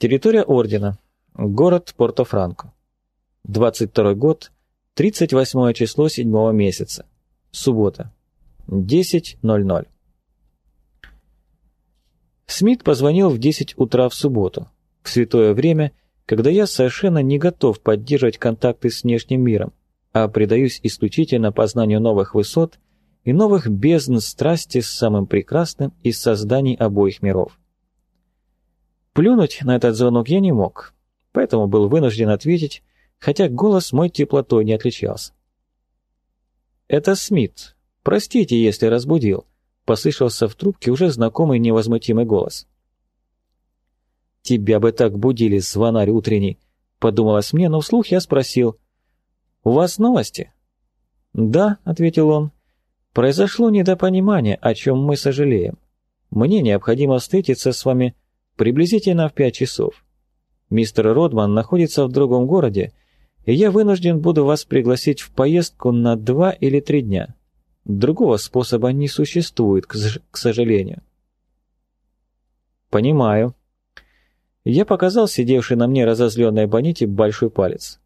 Территория Ордена. Город Порто-Франко. 22 год, 38 число 7 месяца. Суббота. 10.00. Смит позвонил в 10 утра в субботу, в святое время, когда я совершенно не готов поддерживать контакты с внешним миром, а предаюсь исключительно познанию новых высот и новых бездн страсти с самым прекрасным из созданий обоих миров. Плюнуть на этот звонок я не мог, поэтому был вынужден ответить, хотя голос мой теплотой не отличался. «Это Смит. Простите, если разбудил», — послышался в трубке уже знакомый невозмутимый голос. «Тебя бы так будили, звонарь утренний», — подумалось мне, но вслух я спросил. «У вас новости?» «Да», — ответил он. Произошло недопонимание, о чем мы сожалеем. Мне необходимо встретиться с вами приблизительно в пять часов. Мистер Родман находится в другом городе, и я вынужден буду вас пригласить в поездку на два или три дня. Другого способа не существует, к, сожалению. Понимаю. Я показал сидевшей на мне разозленной Боните большой палец.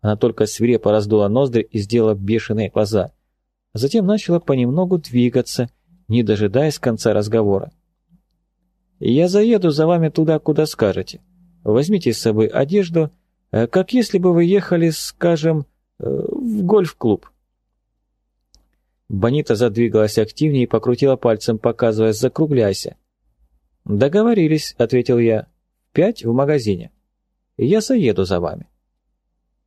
Она только свирепо раздула ноздри и сделала бешеные глаза затем начала понемногу двигаться, не дожидаясь конца разговора. «Я заеду за вами туда, куда скажете. Возьмите с собой одежду, э, как если бы вы ехали, скажем, э, в гольф-клуб». Бонита задвигалась активнее и покрутила пальцем, показывая «закругляйся». «Договорились», — ответил я. «Пять в магазине. Я заеду за вами».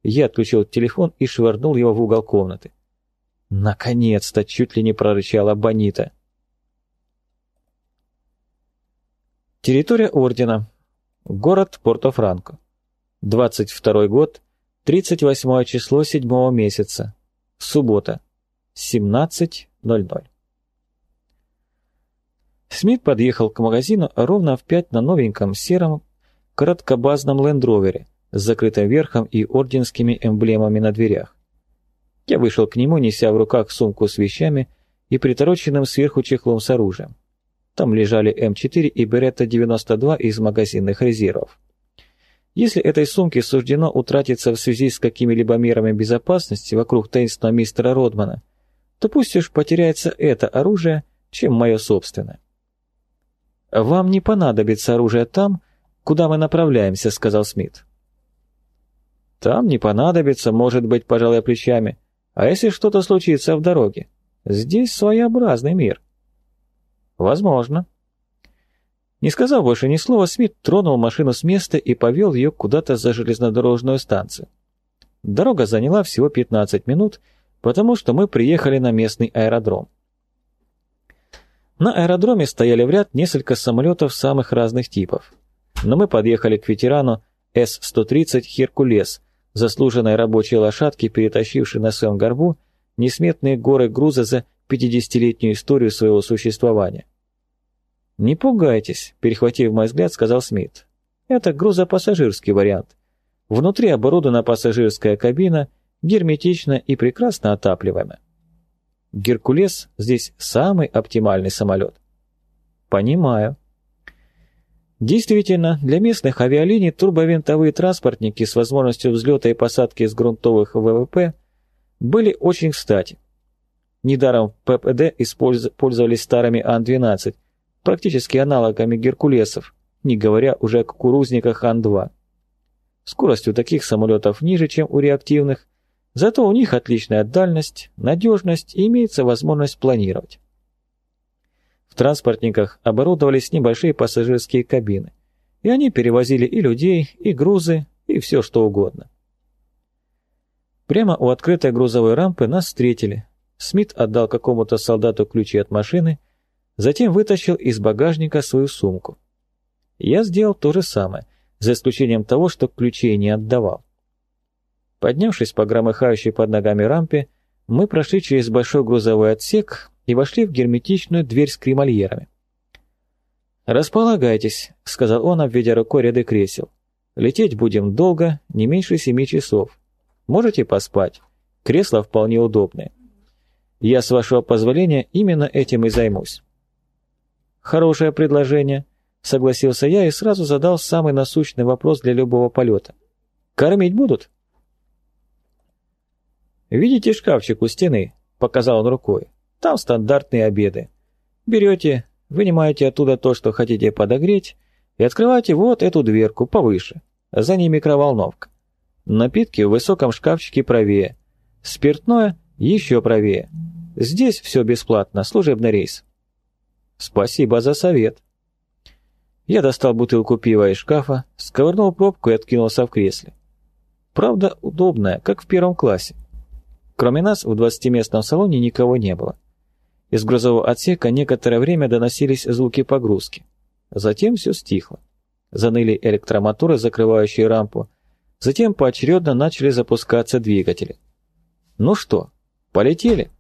Я отключил телефон и швырнул его в угол комнаты. Наконец-то чуть ли не прорычала Бонита. Территория Ордена. Город Порто-Франко. 22 год, 38 число 7 месяца. Суббота. 17.00. Смит подъехал к магазину ровно в 5 на новеньком сером краткобазном лендровере с закрытым верхом и орденскими эмблемами на дверях. Я вышел к нему, неся в руках сумку с вещами и притороченным сверху чехлом с оружием. Там лежали М4 и Беретта-92 из магазинных резервов. Если этой сумке суждено утратиться в связи с какими-либо мерами безопасности вокруг таинственного мистера Родмана, то пусть уж потеряется это оружие, чем мое собственное. «Вам не понадобится оружие там, куда мы направляемся», — сказал Смит. «Там не понадобится, может быть, пожалуй, плечами. А если что-то случится в дороге? Здесь своеобразный мир. Возможно. Не сказав больше ни слова, Смит тронул машину с места и повел ее куда-то за железнодорожную станцию. Дорога заняла всего 15 минут, потому что мы приехали на местный аэродром. На аэродроме стояли в ряд несколько самолетов самых разных типов. Но мы подъехали к ветерану С-130 «Херкулес», заслуженной рабочей лошадки, перетащившей на своем горбу несметные горы груза за 50-летнюю историю своего существования. «Не пугайтесь», — перехватив мой взгляд, сказал Смит. «Это грузопассажирский вариант. Внутри оборудована пассажирская кабина, герметично и прекрасно отапливаемая. Геркулес здесь самый оптимальный самолет». «Понимаю», Действительно, для местных авиалиний турбовинтовые транспортники с возможностью взлета и посадки из грунтовых ВВП были очень кстати. Недаром ППД пользовались старыми Ан-12, практически аналогами Геркулесов, не говоря уже о кукурузниках Ан-2. Скорость у таких самолетов ниже, чем у реактивных, зато у них отличная дальность, надежность и имеется возможность планировать. В транспортниках оборудовались небольшие пассажирские кабины, и они перевозили и людей, и грузы, и все что угодно. Прямо у открытой грузовой рампы нас встретили. Смит отдал какому-то солдату ключи от машины, затем вытащил из багажника свою сумку. Я сделал то же самое, за исключением того, что ключей не отдавал. Поднявшись по громыхающей под ногами рампе, мы прошли через большой грузовой отсек, и вошли в герметичную дверь с кремольерами. «Располагайтесь», — сказал он, обведя рукой ряды кресел. «Лететь будем долго, не меньше семи часов. Можете поспать. Кресла вполне удобные. Я, с вашего позволения, именно этим и займусь». «Хорошее предложение. согласился я и сразу задал самый насущный вопрос для любого полета. «Кормить будут?» «Видите шкафчик у стены?» – показал он рукой. «Там стандартные обеды. Берете, вынимаете оттуда то, что хотите подогреть, и открываете вот эту дверку повыше. За ней микроволновка. Напитки в высоком шкафчике правее. Спиртное еще правее. Здесь все бесплатно, служебный рейс». «Спасибо за совет». Я достал бутылку пива из шкафа, сковырнул пробку и откинулся в кресле. Правда, удобная, как в первом классе. Кроме нас в двадцатиместном салоне никого не было. Из грузового отсека некоторое время доносились звуки погрузки. Затем все стихло. Заныли электромоторы, закрывающие рампу. Затем поочередно начали запускаться двигатели. Ну что, полетели?